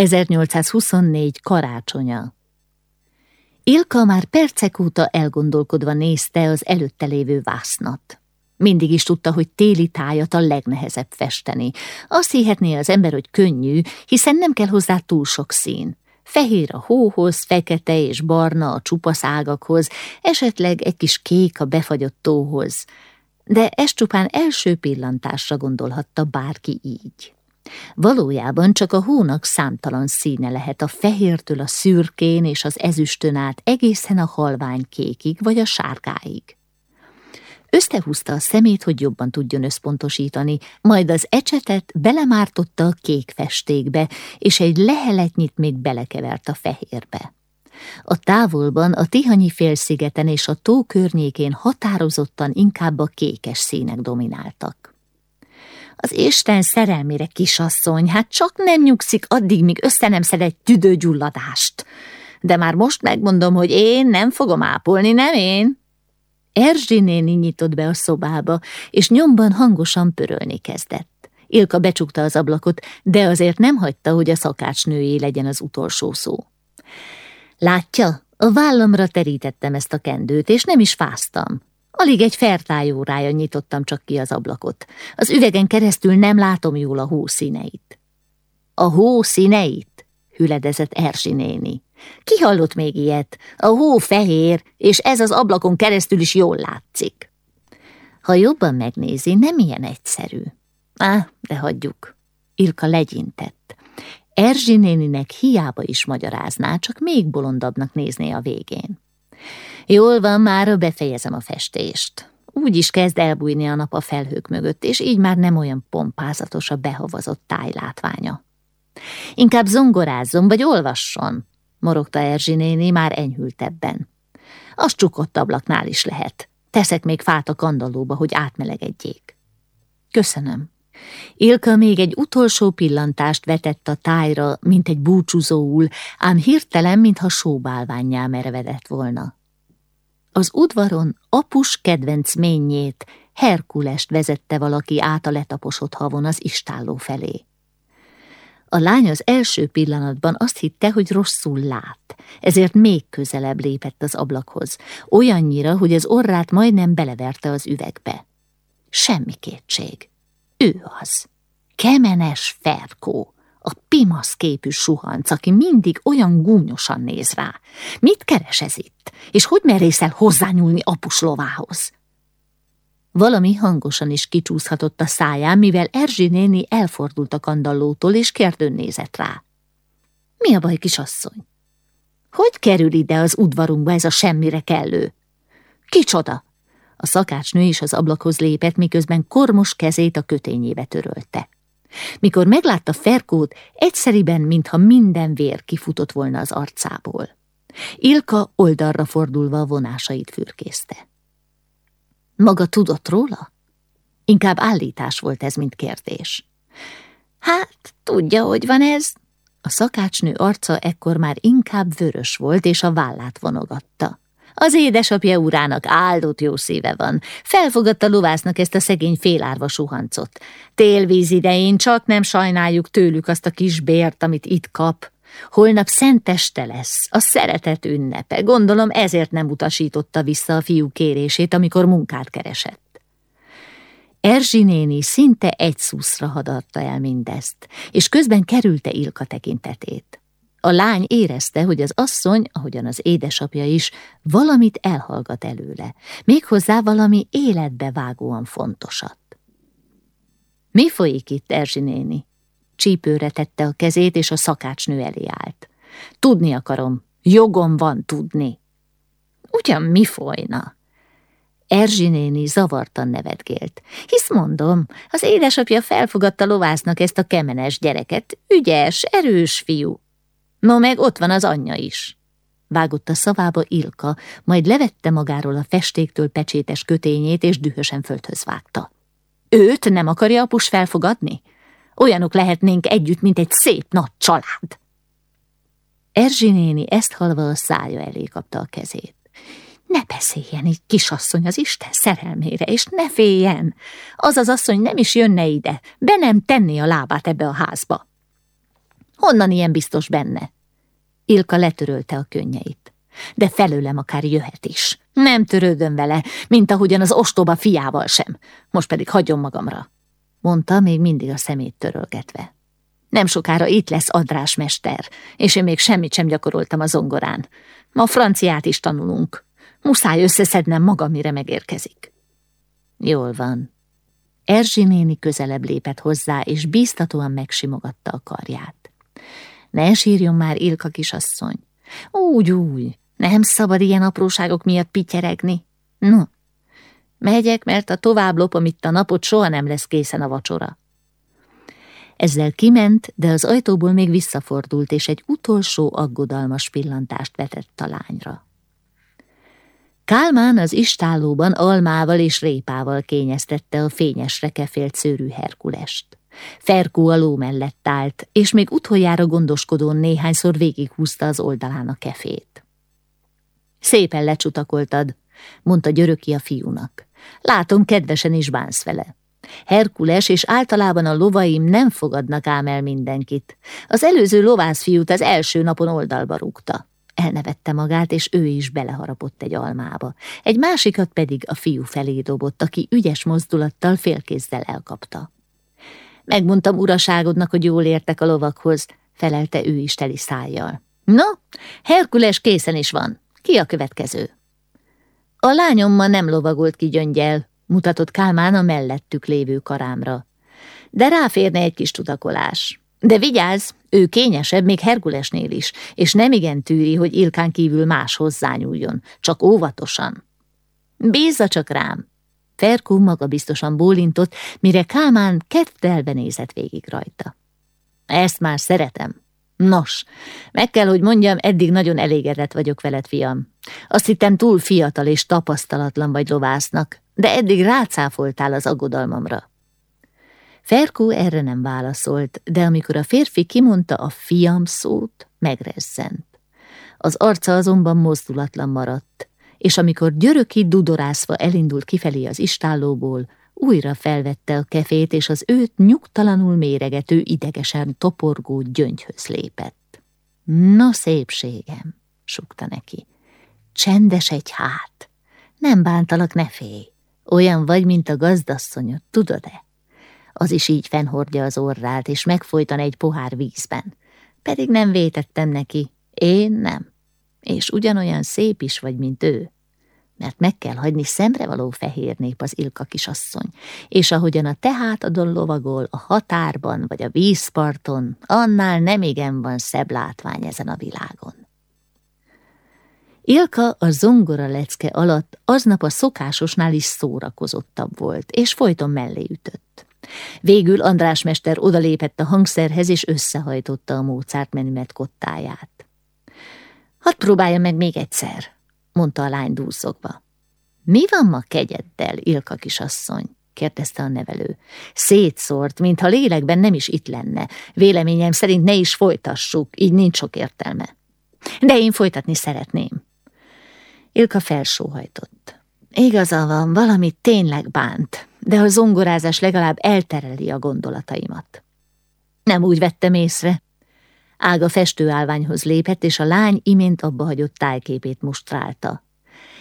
1824 karácsonya. Ilka már percek óta elgondolkodva nézte az előtte lévő vásznat. Mindig is tudta, hogy téli tájat a legnehezebb festeni. Azt hihetné az ember, hogy könnyű, hiszen nem kell hozzá túl sok szín. Fehér a hóhoz, fekete és barna a csupasz ágakhoz, esetleg egy kis kék a befagyott tóhoz. De ez csupán első pillantásra gondolhatta bárki így. Valójában csak a hónak számtalan színe lehet a fehértől a szürkén és az ezüstön át egészen a halvány kékig vagy a sárgáig. Összehúzta a szemét, hogy jobban tudjon összpontosítani, majd az ecsetet belemártotta a kék festékbe, és egy leheletnyit még belekevert a fehérbe. A távolban, a Tihanyi félszigeten és a tó környékén határozottan inkább a kékes színek domináltak. Az Isten szerelmére, kisasszony, hát csak nem nyugszik addig, míg össze nem szed egy tüdőgyulladást. De már most megmondom, hogy én nem fogom ápolni, nem én? Erzsi néni nyitott be a szobába, és nyomban hangosan pörölni kezdett. Ilka becsukta az ablakot, de azért nem hagyta, hogy a szakácsnőjé legyen az utolsó szó. Látja, a vállamra terítettem ezt a kendőt, és nem is fáztam. Alig egy fertájórája nyitottam csak ki az ablakot. Az üvegen keresztül nem látom jól a hó színeit. A hó színeit? hüledezett Erzsi néni. Ki hallott még ilyet? A hó fehér, és ez az ablakon keresztül is jól látszik. Ha jobban megnézi, nem ilyen egyszerű. Á, de hagyjuk. Ilka legyintett. Erzsi néninek hiába is magyarázná, csak még bolondabbnak nézné a végén. Jól van, már befejezem a festést. Úgy is kezd elbújni a nap a felhők mögött, és így már nem olyan pompázatos a behavazott tájlátványa. Inkább zongorázzon, vagy olvasson, morogta Erzsi néni már enyhültebben. Az csukott ablaknál is lehet. Teszek még fát a kandallóba, hogy átmelegedjék. Köszönöm. Ilka még egy utolsó pillantást vetett a tájra, mint egy búcsúzóul, ám hirtelen, mintha sóbálványjá merevedett volna. Az udvaron apus kedvenc ményét, Herkulest vezette valaki át a letaposott havon az istálló felé. A lány az első pillanatban azt hitte, hogy rosszul lát, ezért még közelebb lépett az ablakhoz, olyannyira, hogy az orrát majdnem beleverte az üvegbe. Semmi kétség. Ő az. Kemenes Ferkó, a pimasz képű suhanc, aki mindig olyan gúnyosan néz rá. Mit keres ez itt, és hogy merészel hozzányúlni apus lovához? Valami hangosan is kicsúszhatott a száján, mivel Erzsi néni elfordult a kandallótól, és kérdőn nézett rá. Mi a baj, kisasszony? Hogy kerül ide az udvarunkba ez a semmire kellő? Kicsoda? A szakácsnő is az ablakhoz lépett, miközben kormos kezét a kötényébe törölte. Mikor meglátta Ferkót, egyszeriben, mintha minden vér kifutott volna az arcából. Ilka oldalra fordulva a vonásait fürkészte. Maga tudott róla? Inkább állítás volt ez, mint kérdés. Hát, tudja, hogy van ez? A szakácsnő arca ekkor már inkább vörös volt, és a vállát vonogatta. Az édesapja urának áldott jó szíve van. Felfogadta lovásznak ezt a szegény félárva suhancot. Télvíz idején csak nem sajnáljuk tőlük azt a kis bért, amit itt kap. Holnap szenteste lesz, a szeretet ünnepe. Gondolom ezért nem utasította vissza a fiú kérését, amikor munkát keresett. Erzsi néni szinte egy szuszra hadarta el mindezt, és közben kerülte Ilka tekintetét. A lány érezte, hogy az asszony, ahogyan az édesapja is, valamit elhallgat előle, méghozzá valami életbe vágóan fontosat. Mi folyik itt, Erzsi néni? Csípőre tette a kezét, és a szakácsnő elé állt. Tudni akarom, jogom van tudni. Ugyan mi folyna? Erzsi néni zavartan nevetgélt. Hisz mondom, az édesapja felfogadta lovásznak ezt a kemenes gyereket. Ügyes, erős fiú. No meg ott van az anyja is. Vágott a szavába Ilka, majd levette magáról a festéktől pecsétes kötényét, és dühösen földhöz vágta. Őt nem akarja apus felfogadni? Olyanok lehetnénk együtt, mint egy szép nagy család. Erzsi néni ezt halva a szája elé kapta a kezét. Ne beszéljen így, kisasszony, az Isten szerelmére, és ne féljen! Az az asszony nem is jönne ide, be nem tenni a lábát ebbe a házba. Honnan ilyen biztos benne? Ilka letörölte a könnyeit. De felőlem akár jöhet is. Nem törődöm vele, mint ahogyan az ostoba fiával sem. Most pedig hagyjon magamra, mondta még mindig a szemét törölgetve. Nem sokára itt lesz András mester, és én még semmit sem gyakoroltam a zongorán. Ma franciát is tanulunk. Muszáj összeszednem magam, mire megérkezik. Jól van. Erzsi néni közelebb lépett hozzá, és bíztatóan megsimogatta a karját. Ne sírjon már, Ilka kisasszony. Úgy, úgy, nem szabad ilyen apróságok miatt pityeregni. No, megyek, mert a tovább lopom itt a napot, soha nem lesz készen a vacsora. Ezzel kiment, de az ajtóból még visszafordult, és egy utolsó aggodalmas pillantást vetett a lányra. Kálmán az istállóban almával és répával kényeztette a fényesre kefélt szőrű Herkulest. Ferkó a ló mellett állt, és még utoljára gondoskodón néhányszor végighúzta az oldalán a kefét. Szépen lecsutakoltad, mondta Györöki a fiúnak. Látom, kedvesen is bánsz vele. Herkules és általában a lovaim nem fogadnak ám el mindenkit. Az előző lovászfiút az első napon oldalba rúgta. Elnevette magát, és ő is beleharapott egy almába. Egy másikat pedig a fiú felé dobott, aki ügyes mozdulattal félkézzel elkapta. Megmondtam uraságodnak, hogy jól értek a lovakhoz, felelte ő is teli szájjal. No, Herkules készen is van. Ki a következő? A lányom ma nem lovagolt ki gyöngyel, mutatott Kálmán a mellettük lévő karámra. De ráférne egy kis tudakolás. De vigyázz, ő kényesebb még Herkulesnél is, és nem igen tűri, hogy Ilkán kívül más hozzányúljon, csak óvatosan. Bízza csak rám. Ferkó maga biztosan bólintott, mire Kálmán kettelbe nézett végig rajta. Ezt már szeretem. Nos, meg kell, hogy mondjam, eddig nagyon elégedett vagyok veled, fiam. Azt hittem túl fiatal és tapasztalatlan vagy lovásznak, de eddig rácáfoltál az aggodalmamra. Ferkó erre nem válaszolt, de amikor a férfi kimondta a fiam szót, megrezzent. Az arca azonban mozdulatlan maradt, és amikor györöki dudorászva elindult kifelé az istállóból, újra felvette a kefét, és az őt nyugtalanul méregető, idegesen toporgó gyöngyhöz lépett. Na szépségem, sukta neki. Csendes egy hát. Nem bántalak, ne félj. Olyan vagy, mint a gazdasszonyod, tudod-e? Az is így fennhordja az orrát, és megfojtan egy pohár vízben. Pedig nem vétettem neki. Én nem. És ugyanolyan szép is vagy, mint ő mert meg kell hagyni szemrevaló fehér nép az Ilka kisasszony, és ahogyan a tehátadon lovagol a határban vagy a vízparton, annál nem igen van szebb látvány ezen a világon. Ilka a zongora lecke alatt aznap a szokásosnál is szórakozottabb volt, és folyton mellé ütött. Végül András mester odalépett a hangszerhez, és összehajtotta a Mozart menümet kottáját. Hadd próbálja meg még egyszer, mondta a lány dúszogva. Mi van ma kegyeddel, Ilka kisasszony? kérdezte a nevelő. Szétszórt, mintha lélekben nem is itt lenne. Véleményem szerint ne is folytassuk, így nincs sok értelme. De én folytatni szeretném. Ilka felsóhajtott. Igaza van, valamit tényleg bánt, de a zongorázás legalább eltereli a gondolataimat. Nem úgy vettem észre, Ága festőállványhoz lépett, és a lány imént abbahagyott tájképét mustrálta.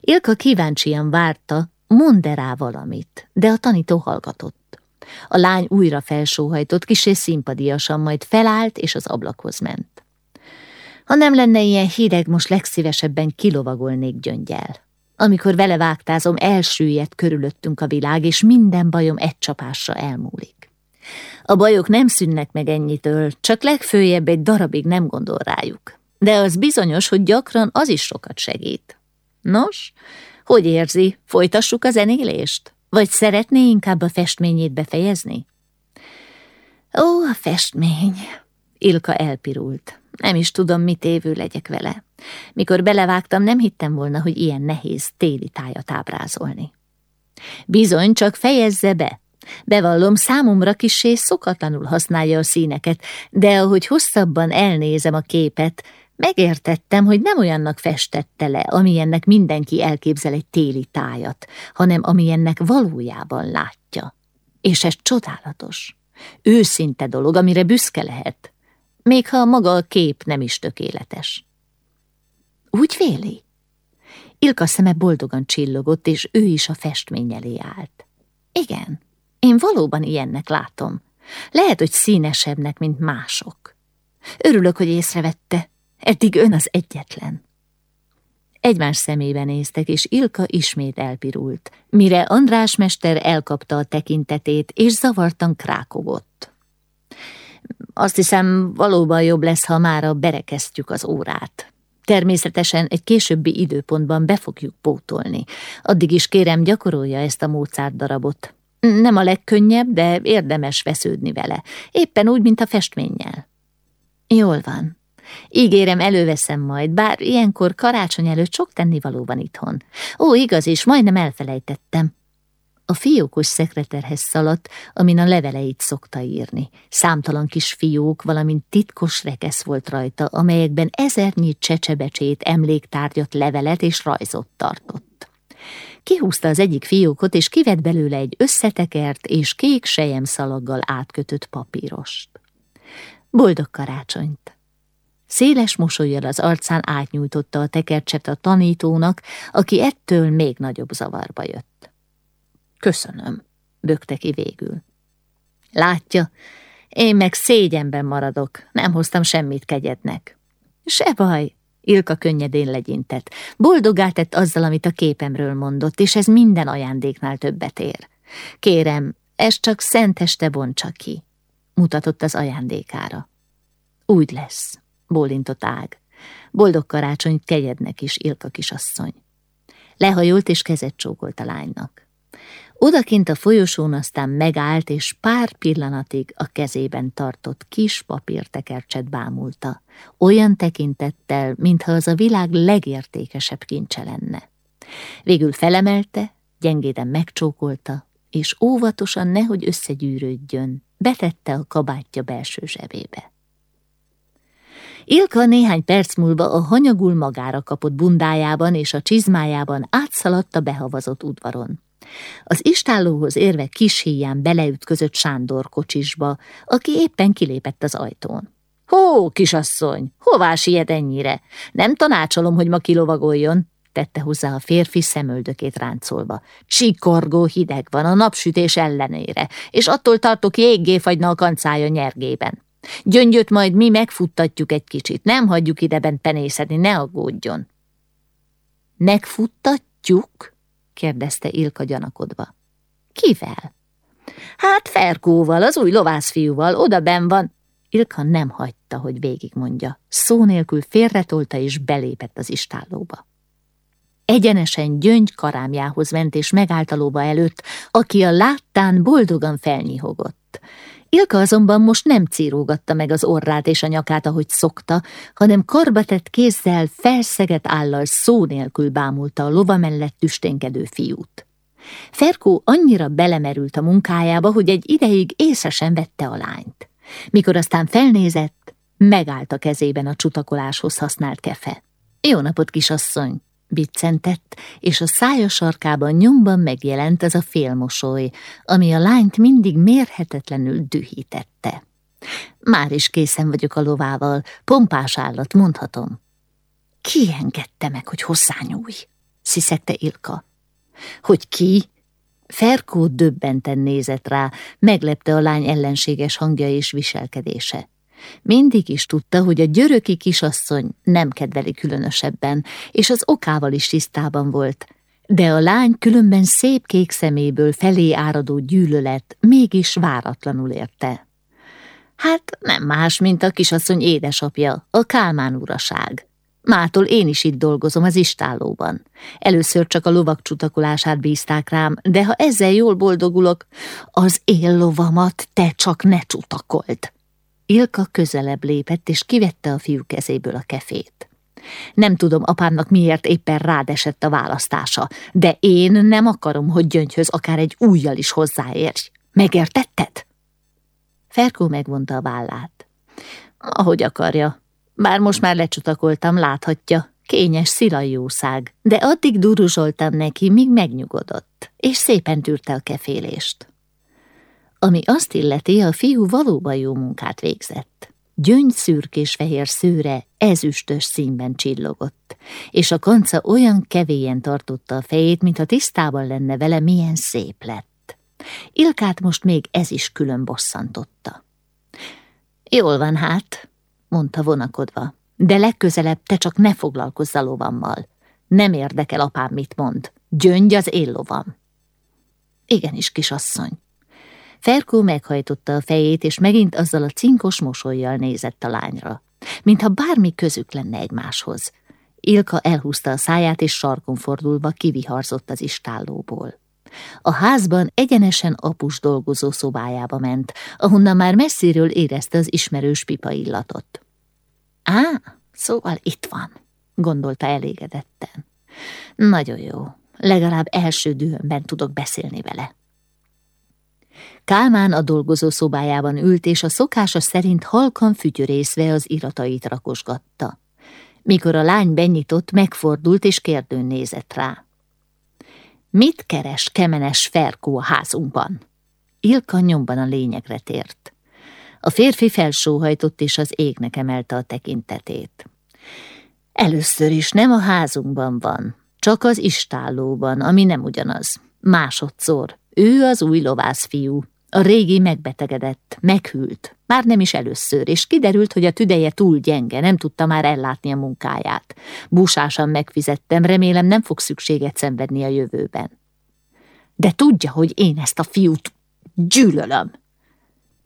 Ilka kíváncsian várta, mond -e rá valamit, de a tanító hallgatott. A lány újra felsóhajtott, kisé szimpadiasan, majd felállt, és az ablakhoz ment. Ha nem lenne ilyen hideg, most legszívesebben kilovagolnék gyöngyel. Amikor vele vágtázom, elsüllyedt körülöttünk a világ, és minden bajom egy csapásra elmúlik. A bajok nem szűnnek meg ennyitől, csak legfőjebb egy darabig nem gondol rájuk. De az bizonyos, hogy gyakran az is sokat segít. Nos, hogy érzi, folytassuk a zenélést? Vagy szeretné inkább a festményét befejezni? Ó, a festmény! Ilka elpirult. Nem is tudom, mit évő legyek vele. Mikor belevágtam, nem hittem volna, hogy ilyen nehéz téli tájat ábrázolni. Bizony, csak fejezze be, Bevallom, számomra kisé szokatlanul használja a színeket, de ahogy hosszabban elnézem a képet, megértettem, hogy nem olyannak festette le, amilyennek mindenki elképzel egy téli tájat, hanem amilyennek valójában látja. És ez csodálatos. Őszinte dolog, amire büszke lehet. még ha maga a kép nem is tökéletes. Úgy véli? Ilka szeme boldogan csillogott, és ő is a festmény elé állt. Igen, én valóban ilyennek látom. Lehet, hogy színesebbnek, mint mások. Örülök, hogy észrevette. Eddig ön az egyetlen. Egymás szemébe néztek, és Ilka ismét elpirult, mire András mester elkapta a tekintetét, és zavartan krákogott. Azt hiszem, valóban jobb lesz, ha mára berekeztjük az órát. Természetesen egy későbbi időpontban be fogjuk pótolni. Addig is kérem, gyakorolja ezt a Mozart darabot. Nem a legkönnyebb, de érdemes vesződni vele. Éppen úgy, mint a festménnyel. Jól van. Ígérem, előveszem majd, bár ilyenkor karácsony előtt sok tennivaló van itthon. Ó, igaz is, majdnem elfelejtettem. A fiókos szekreterhez szaladt, amin a leveleit szokta írni. Számtalan kis fiók, valamint titkos rekesz volt rajta, amelyekben ezernyi csecsebecsét, emléktárgyat, levelet és rajzot tartott. Kihúzta az egyik fiókot, és kivett belőle egy összetekert és kék szalaggal átkötött papírost. Boldog karácsonyt! Széles mosolyjal az arcán átnyújtotta a tekercset a tanítónak, aki ettől még nagyobb zavarba jött. Köszönöm, bökte ki végül. Látja, én meg szégyenben maradok, nem hoztam semmit kegyednek. Se baj, Ilka könnyedén legyintett. Boldogá tett azzal, amit a képemről mondott, és ez minden ajándéknál többet ér. Kérem, ez csak szenteste bontsa ki, mutatott az ajándékára. Úgy lesz, bólintott ág. Boldog karácsonyt kegyednek is, Ilka kisasszony. Lehajolt és kezet csókolt a lánynak. Odakint a folyosón aztán megállt, és pár pillanatig a kezében tartott kis papírtekercset bámulta, olyan tekintettel, mintha az a világ legértékesebb kincse lenne. Végül felemelte, gyengéden megcsókolta, és óvatosan nehogy összegyűrődjön, betette a kabátja belső zsebébe. Ilka néhány perc múlva a hanyagul magára kapott bundájában és a csizmájában átszaladt a behavazott udvaron. Az istállóhoz érve kis híján beleütközött Sándor kocsisba, aki éppen kilépett az ajtón. Hó, kisasszony, hová siet ennyire? Nem tanácsolom, hogy ma kilovagoljon, tette hozzá a férfi szemöldökét ráncolva. Csikorgó hideg van a napsütés ellenére, és attól tartok jéggé fagyna a kancája nyergében. Gyöngyöt majd mi megfuttatjuk egy kicsit, nem hagyjuk ideben penészedni, ne aggódjon. Megfuttatjuk? Kérdezte Ilka gyanakodva. Kivel? Hát Ferkóval, az új lovászfiúval, oda ben van. Ilka nem hagyta, hogy végigmondja. Szó nélkül félretolta és belépett az istállóba. Egyenesen gyöngy karámjához ment és megállt a előtt, aki a láttán boldogan felnyihogott. Ilka azonban most nem círógatta meg az orrát és a nyakát, ahogy szokta, hanem karbatett kézzel, felszegett állal szó nélkül bámulta a lova mellett tüsténkedő fiút. Ferkó annyira belemerült a munkájába, hogy egy ideig észre sem vette a lányt. Mikor aztán felnézett, megállt a kezében a csutakoláshoz használt kefe. Jó napot, kisasszony! Biccentett, és a szája sarkában nyomban megjelent az a félmosoly, ami a lányt mindig mérhetetlenül dühítette. Már is készen vagyok a lovával, pompás állat, mondhatom. Ki engedte meg, hogy hosszányúj? sziszegte Ilka. Hogy ki? Ferkó döbbenten nézett rá, meglepte a lány ellenséges hangja és viselkedése. Mindig is tudta, hogy a györöki kisasszony nem kedveli különösebben, és az okával is tisztában volt, de a lány különben szép kék szeméből felé áradó gyűlölet mégis váratlanul érte. Hát nem más, mint a kisasszony édesapja, a Kálmán uraság. Mától én is itt dolgozom az istállóban. Először csak a lovak csutakolását bízták rám, de ha ezzel jól boldogulok, az éllovamat te csak ne csutakold. Ilka közelebb lépett, és kivette a fiú kezéből a kefét. Nem tudom apámnak miért éppen rád esett a választása, de én nem akarom, hogy gyöngyhöz akár egy újjal is hozzáérj. Megértetted? Ferkó megvonta a vállát. Ahogy akarja. Bár most már lecsutakoltam, láthatja. Kényes szilajószág, de addig duruzsoltam neki, míg megnyugodott, és szépen tűrte a kefélést. Ami azt illeti, a fiú valóban jó munkát végzett. Gyöngy szürkés-fehér szőre ezüstös színben csillogott, és a kanca olyan kevélyen tartotta a fejét, mintha tisztában lenne vele, milyen szép lett. Ilkát most még ez is külön bosszantotta. Jól van hát, mondta vonakodva, de legközelebb te csak ne foglalkozz a lovammal. Nem érdekel apám, mit mond. Gyöngy az én lovam. Igenis, kisasszony. Ferkó meghajtotta a fejét, és megint azzal a cinkos mosolyjal nézett a lányra, mintha bármi közük lenne egymáshoz. Ilka elhúzta a száját, és sarkon fordulva kiviharzott az istállóból. A házban egyenesen apus dolgozó szobájába ment, ahonnan már messziről érezte az ismerős pipa illatot. Á, szóval itt van, gondolta elégedetten. Nagyon jó, legalább első dühömben tudok beszélni vele. Kálmán a dolgozó szobájában ült, és a szokása szerint halkan fütyörészve az iratait rakosgatta. Mikor a lány benyitott, megfordult és kérdőn nézett rá. Mit keres kemenes Ferkó a házunkban? Ilka nyomban a lényegre tért. A férfi felsóhajtott, és az égnek emelte a tekintetét. Először is nem a házunkban van, csak az istállóban, ami nem ugyanaz. Másodszor, ő az új lovászfiú. A régi megbetegedett, meghűlt, már nem is először, és kiderült, hogy a tüdeje túl gyenge, nem tudta már ellátni a munkáját. Búsásan megfizettem, remélem nem fog szükséget szenvedni a jövőben. De tudja, hogy én ezt a fiút gyűlölöm.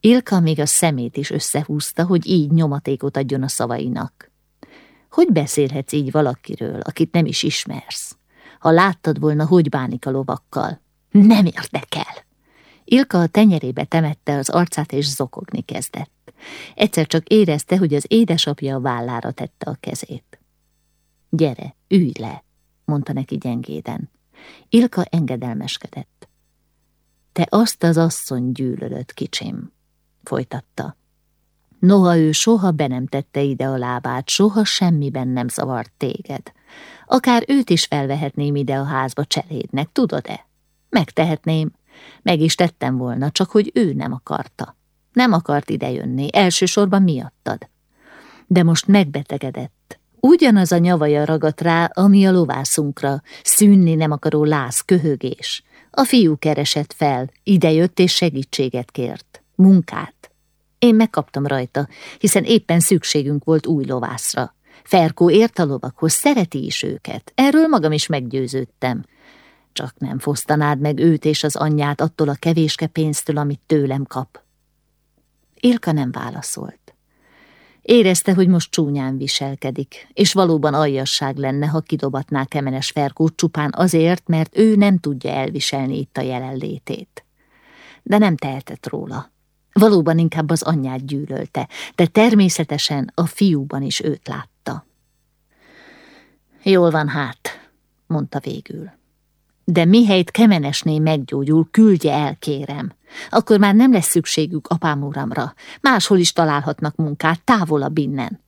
Ilka még a szemét is összehúzta, hogy így nyomatékot adjon a szavainak. Hogy beszélhetsz így valakiről, akit nem is ismersz? Ha láttad volna, hogy bánik a lovakkal. Nem érdekel. Ilka a tenyerébe temette az arcát, és zokogni kezdett. Egyszer csak érezte, hogy az édesapja a vállára tette a kezét. Gyere, ülj le, mondta neki gyengéden. Ilka engedelmeskedett. Te azt az asszony gyűlölöd, kicsim, folytatta. Noha ő soha be nem tette ide a lábát, soha semmiben nem zavart téged. Akár őt is felvehetném ide a házba cselédnek, tudod-e? Megtehetném. Meg is tettem volna, csak hogy ő nem akarta. Nem akart idejönni, elsősorban miattad. De most megbetegedett. Ugyanaz a nyavaja ragadt rá, ami a lovászunkra, szűnni nem akaró láz, köhögés. A fiú keresett fel, idejött és segítséget kért. Munkát. Én megkaptam rajta, hiszen éppen szükségünk volt új lovászra. Ferkó ért a lovakhoz, szereti is őket. Erről magam is meggyőződtem. Csak nem fosztanád meg őt és az anyját attól a kevéske pénztől, amit tőlem kap. Ilka nem válaszolt. Érezte, hogy most csúnyán viselkedik, és valóban aljasság lenne, ha kidobatná Kemenes Ferkót csupán azért, mert ő nem tudja elviselni itt a jelenlétét. De nem tehetett róla. Valóban inkább az anyját gyűlölte, de természetesen a fiúban is őt látta. Jól van hát, mondta végül. De mihelyt Kemenesné meggyógyul, küldje el, kérem. Akkor már nem lesz szükségük apám uramra. Máshol is találhatnak munkát, távolabb innen.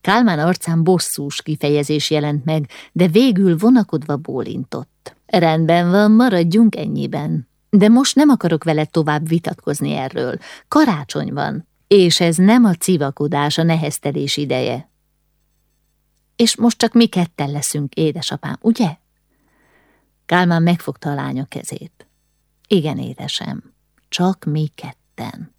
Kálmán arcán bosszús kifejezés jelent meg, de végül vonakodva bólintott. Rendben van, maradjunk ennyiben. De most nem akarok veled tovább vitatkozni erről. Karácsony van, és ez nem a civakodás, a neheztelés ideje. És most csak mi ketten leszünk, édesapám, ugye? Kálmán megfogta a lánya kezét. Igen, édesem, csak mi ketten.